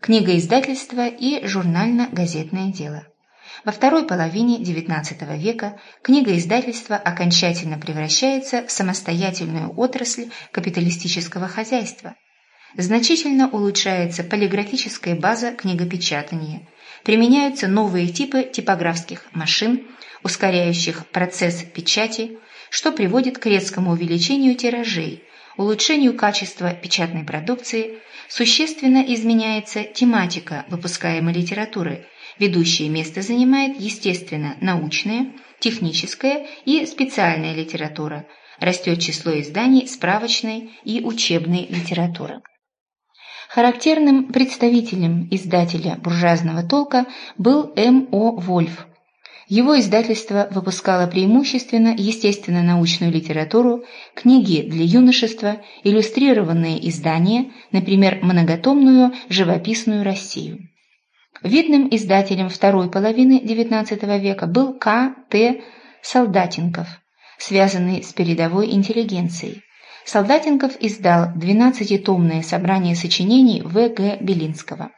книгоиздательство и журнально-газетное дело. Во второй половине XIX века книгоиздательство окончательно превращается в самостоятельную отрасль капиталистического хозяйства. Значительно улучшается полиграфическая база книгопечатания, применяются новые типы типографских машин, ускоряющих процесс печати, что приводит к резкому увеличению тиражей, улучшению качества печатной продукции, существенно изменяется тематика выпускаемой литературы – Ведущее место занимает, естественно, научная, техническая и специальная литература. Растет число изданий справочной и учебной литературы. Характерным представителем издателя буржуазного толка был М.О. Вольф. Его издательство выпускало преимущественно естественно-научную литературу, книги для юношества, иллюстрированные издания, например, многотомную живописную Россию. Видным издателем второй половины XIX века был К. Т. Солдатенков, связанный с передовой интеллигенцией. Солдатенков издал 12-томное собрание сочинений В. Г. Белинского.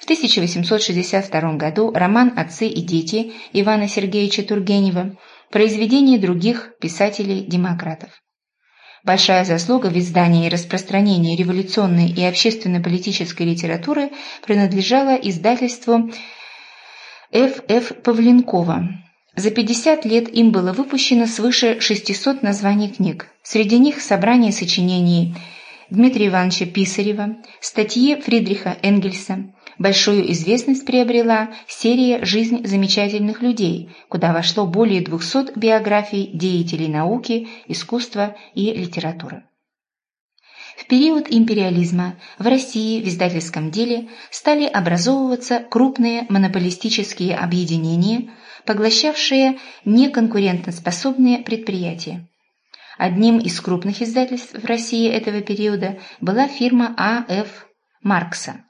В 1862 году роман «Отцы и дети» Ивана Сергеевича Тургенева, произведение других писателей-демократов. Большая заслуга в издании и распространении революционной и общественно-политической литературы принадлежала издательству Ф. Ф. Павленкова. За 50 лет им было выпущено свыше 600 названий книг. Среди них собрание сочинений Дмитрия Ивановича Писарева, статьи Фридриха Энгельса, Большую известность приобрела серия «Жизнь замечательных людей», куда вошло более 200 биографий деятелей науки, искусства и литературы. В период империализма в России в издательском деле стали образовываться крупные монополистические объединения, поглощавшие неконкурентоспособные предприятия. Одним из крупных издательств в России этого периода была фирма А.Ф. Маркса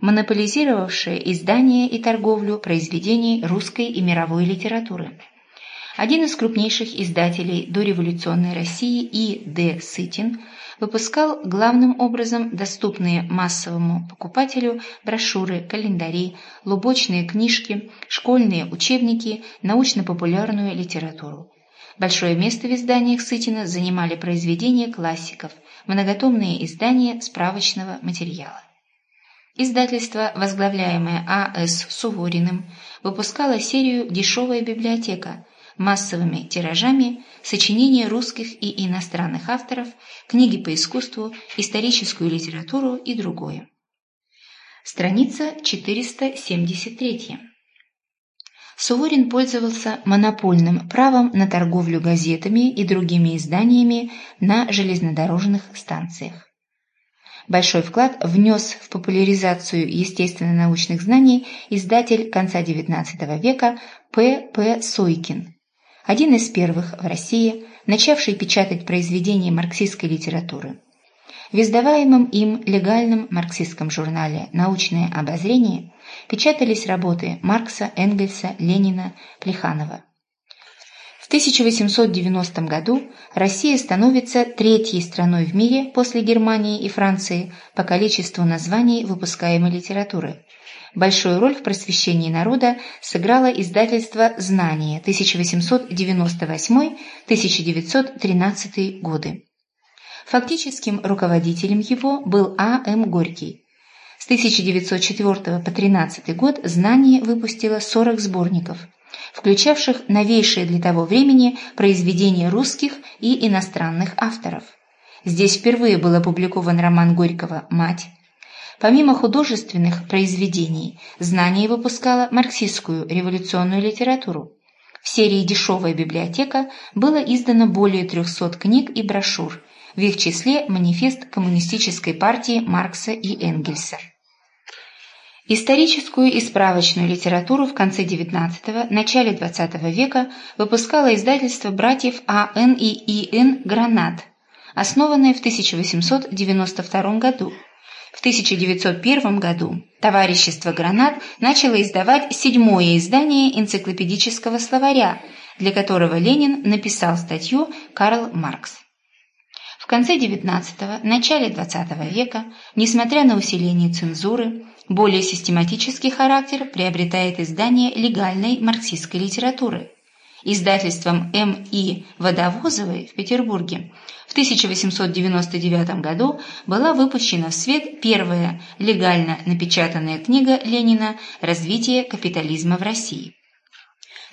монополизировавшее издание и торговлю произведений русской и мировой литературы. Один из крупнейших издателей дореволюционной России И. Д. Сытин выпускал главным образом доступные массовому покупателю брошюры, календари, лубочные книжки, школьные учебники, научно-популярную литературу. Большое место в изданиях Сытина занимали произведения классиков, многотомные издания справочного материала. Издательство, возглавляемое А.С. Сувориным, выпускало серию «Дешевая библиотека» массовыми тиражами, сочинения русских и иностранных авторов, книги по искусству, историческую литературу и другое. Страница 473. Суворин пользовался монопольным правом на торговлю газетами и другими изданиями на железнодорожных станциях. Большой вклад внес в популяризацию естественно-научных знаний издатель конца XIX века П. П. Сойкин, один из первых в России, начавший печатать произведения марксистской литературы. В издаваемом им легальном марксистском журнале «Научное обозрение» печатались работы Маркса, Энгельса, Ленина, Плеханова. В 1890 году Россия становится третьей страной в мире после Германии и Франции по количеству названий выпускаемой литературы. Большую роль в просвещении народа сыграло издательство «Знание» 1898-1913 годы. Фактическим руководителем его был А. М. Горький. С 1904 по 13 год «Знание» выпустило 40 сборников – включавших новейшие для того времени произведения русских и иностранных авторов. Здесь впервые был опубликован роман Горького «Мать». Помимо художественных произведений, «Знание» выпускало марксистскую революционную литературу. В серии «Дешевая библиотека» было издано более 300 книг и брошюр, в их числе манифест Коммунистической партии Маркса и Энгельса. Историческую и справочную литературу в конце XIX – начале XX века выпускало издательство братьев А.Н. и И.Н. «Гранат», основанное в 1892 году. В 1901 году товарищество «Гранат» начало издавать седьмое издание энциклопедического словаря, для которого Ленин написал статью «Карл Маркс». В конце XIX – начале XX века, несмотря на усиление цензуры, Более систематический характер приобретает издание легальной марксистской литературы. Издательством М.И. Водовозовой в Петербурге в 1899 году была выпущена в свет первая легально напечатанная книга Ленина «Развитие капитализма в России».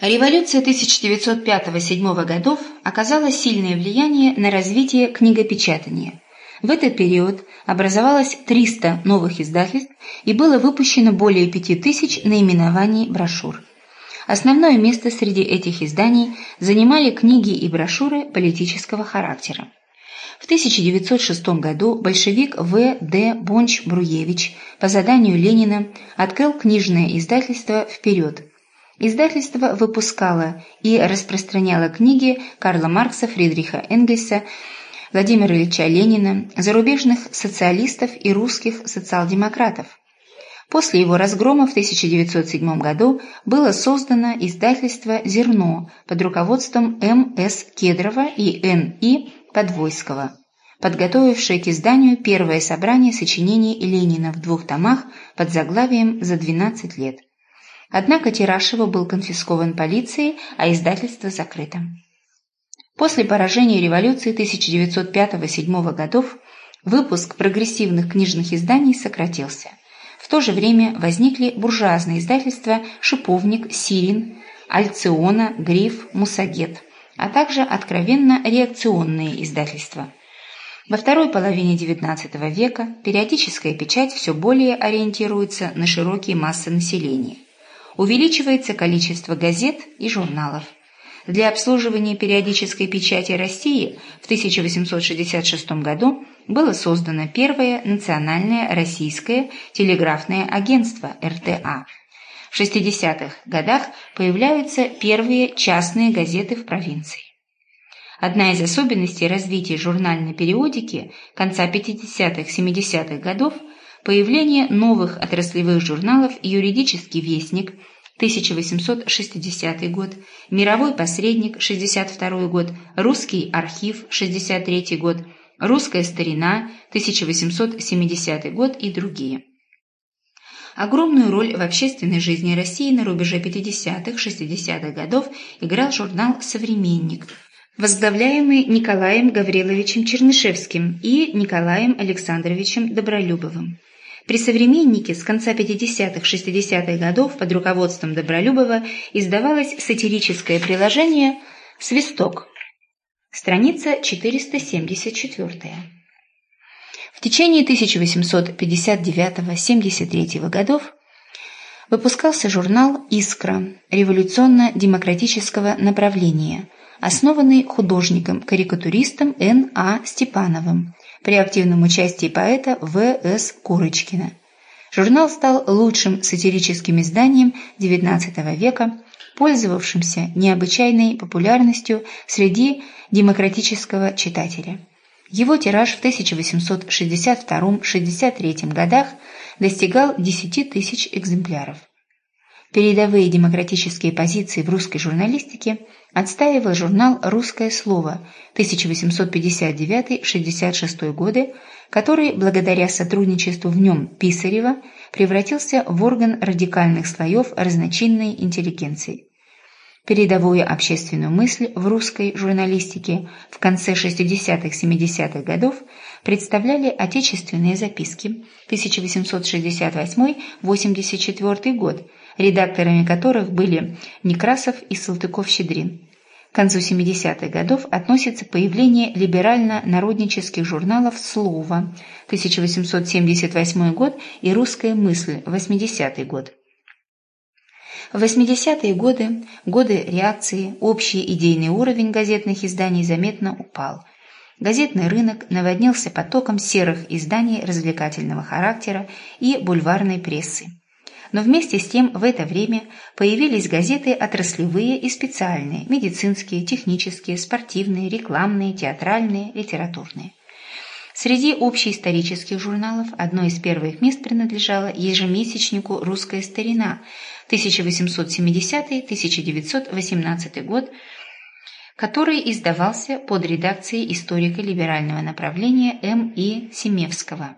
Революция 1905-1907 годов оказала сильное влияние на развитие книгопечатания. В этот период образовалось 300 новых издательств и было выпущено более 5000 наименований брошюр. Основное место среди этих изданий занимали книги и брошюры политического характера. В 1906 году большевик В. Д. Бонч-Бруевич по заданию Ленина открыл книжное издательство «Вперед», Издательство выпускало и распространяло книги Карла Маркса, Фридриха Энгельса, Владимира Ильича Ленина, зарубежных социалистов и русских социал-демократов. После его разгрома в 1907 году было создано издательство «Зерно» под руководством М.С. Кедрова и Н.И. Подвойского, подготовившее к изданию первое собрание сочинений Ленина в двух томах под заглавием «За 12 лет». Однако тираж его был конфискован полицией, а издательство закрыто. После поражения революции 1905-1907 годов выпуск прогрессивных книжных изданий сократился. В то же время возникли буржуазные издательства «Шиповник», «Сирин», «Альциона», «Гриф», «Мусагет», а также откровенно реакционные издательства. Во второй половине XIX века периодическая печать все более ориентируется на широкие массы населения увеличивается количество газет и журналов. Для обслуживания периодической печати России в 1866 году было создано первое национальное российское телеграфное агентство РТА. В 60-х годах появляются первые частные газеты в провинции. Одна из особенностей развития журнальной периодики конца 50-70-х годов – Появление новых отраслевых журналов «Юридический вестник» 1860 год, «Мировой посредник» 62 год, «Русский архив» 63 год, «Русская старина» 1870 год и другие. Огромную роль в общественной жизни России на рубеже 50-60-х годов играл журнал «Современник», возглавляемый Николаем Гавриловичем Чернышевским и Николаем Александровичем Добролюбовым. При «Современнике» с конца 50-60-х годов под руководством Добролюбова издавалось сатирическое приложение «Свисток». Страница 474. В течение 1859-73 годов выпускался журнал «Искра» революционно-демократического направления, основанный художником-карикатуристом Н. А. Степановым, при активном участии поэта В. С. Курочкина. Журнал стал лучшим сатирическим изданием XIX века, пользовавшимся необычайной популярностью среди демократического читателя. Его тираж в 1862-63 годах достигал 10 тысяч экземпляров. Передовые демократические позиции в русской журналистике отстаивал журнал «Русское слово» 1859-66 годы, который, благодаря сотрудничеству в нем Писарева, превратился в орган радикальных слоев разночинной интеллигенции. Передовую общественную мысль в русской журналистике в конце 60-70-х годов представляли отечественные записки 1868-84 год, редакторами которых были Некрасов и Салтыков-Щедрин. К концу 70-х годов относится появление либерально-народнических журналов «Слово» 1878 год и «Русская мысль» 80-й год. В 80-е годы, годы реакции, общий идейный уровень газетных изданий заметно упал. Газетный рынок наводнился потоком серых изданий развлекательного характера и бульварной прессы но вместе с тем в это время появились газеты отраслевые и специальные, медицинские, технические, спортивные, рекламные, театральные, литературные. Среди общеисторических журналов одно из первых мест принадлежало ежемесячнику «Русская старина» 1870-1918 год, который издавался под редакцией историка либерального направления М. И. Семевского.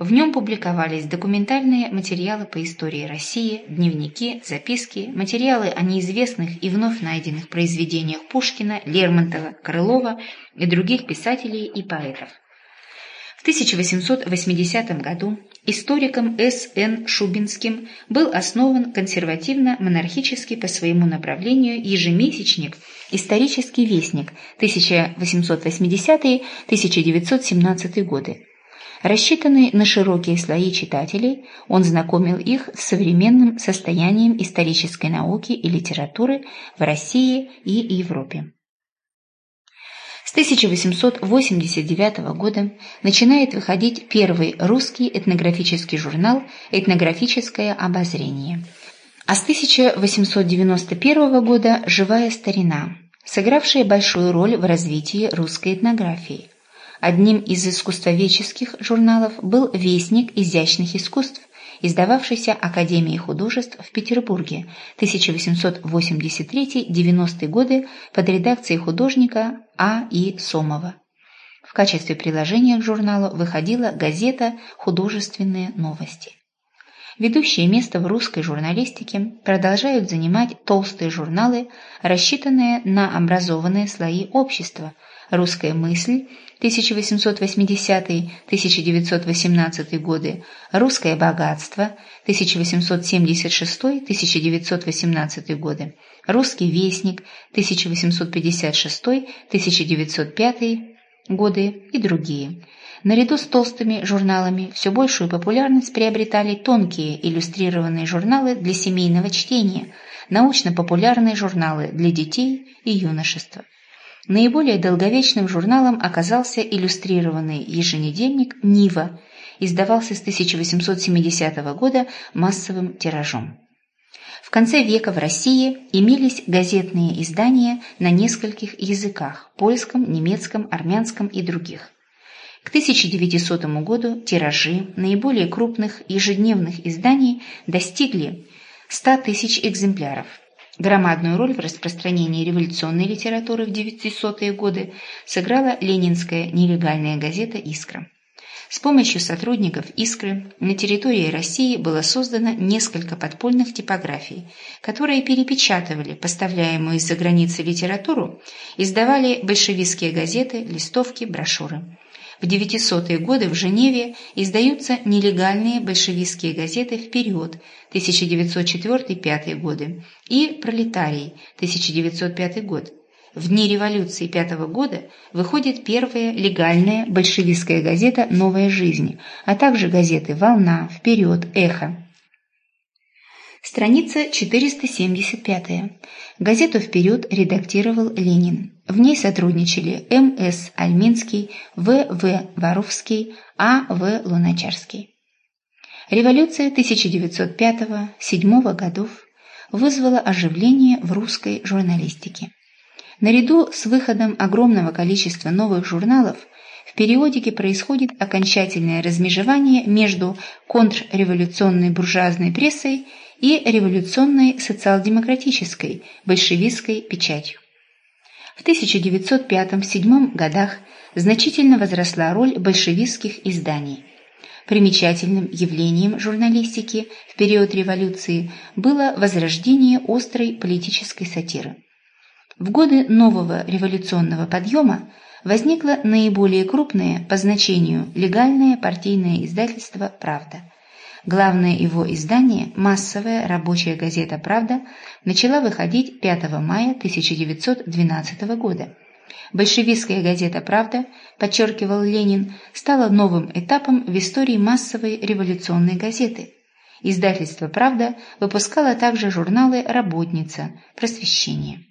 В нем публиковались документальные материалы по истории России, дневники, записки, материалы о неизвестных и вновь найденных произведениях Пушкина, Лермонтова, Крылова и других писателей и поэтов. В 1880 году историком С. Н. Шубинским был основан консервативно-монархический по своему направлению ежемесячник «Исторический вестник» 1880-1917 годы. Рассчитанный на широкие слои читателей, он знакомил их с современным состоянием исторической науки и литературы в России и Европе. С 1889 года начинает выходить первый русский этнографический журнал «Этнографическое обозрение». А с 1891 года «Живая старина», сыгравшая большую роль в развитии русской этнографии. Одним из искусствоведческих журналов был «Вестник изящных искусств», издававшийся Академией художеств в Петербурге 1883-90 годы под редакцией художника А. И. Сомова. В качестве приложения к журналу выходила газета «Художественные новости». Ведущее место в русской журналистике продолжают занимать толстые журналы, рассчитанные на образованные слои общества «Русская мысль», 1880-1918 годы, «Русское богатство» 1876-1918 годы, «Русский вестник» 1856-1905 годы и другие. Наряду с толстыми журналами все большую популярность приобретали тонкие иллюстрированные журналы для семейного чтения, научно-популярные журналы для детей и юношества. Наиболее долговечным журналом оказался иллюстрированный еженедельник «Нива», издавался с 1870 года массовым тиражом. В конце века в России имелись газетные издания на нескольких языках – польском, немецком, армянском и других. К 1900 году тиражи наиболее крупных ежедневных изданий достигли 100 тысяч экземпляров – Громадную роль в распространении революционной литературы в 900-е годы сыграла ленинская нелегальная газета «Искра». С помощью сотрудников «Искры» на территории России было создано несколько подпольных типографий, которые перепечатывали поставляемую из-за границы литературу, издавали большевистские газеты, листовки, брошюры. В 900-е годы в Женеве издаются нелегальные большевистские газеты «Вперед» 1904-5 годы и «Пролетарий» 1905 год. В дни революции пятого года выходит первая легальная большевистская газета «Новая жизнь», а также газеты «Волна», «Вперед», «Эхо». Страница 475. Газету «Вперед» редактировал Ленин. В ней сотрудничали М.С. Альминский, В.В. Воровский, А.В. Луначарский. Революция 1905-1907 годов вызвала оживление в русской журналистике. Наряду с выходом огромного количества новых журналов в периодике происходит окончательное размежевание между контрреволюционной буржуазной прессой и революционной социал-демократической большевистской печатью. В 1905-1907 годах значительно возросла роль большевистских изданий. Примечательным явлением журналистики в период революции было возрождение острой политической сатиры. В годы нового революционного подъема возникло наиболее крупное по значению легальное партийное издательство «Правда». Главное его издание, массовая рабочая газета «Правда», начала выходить 5 мая 1912 года. Большевистская газета «Правда», подчеркивал Ленин, стала новым этапом в истории массовой революционной газеты. Издательство «Правда» выпускало также журналы «Работница», «Просвещение».